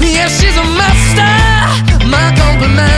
Yeah, she's a master. My compliments.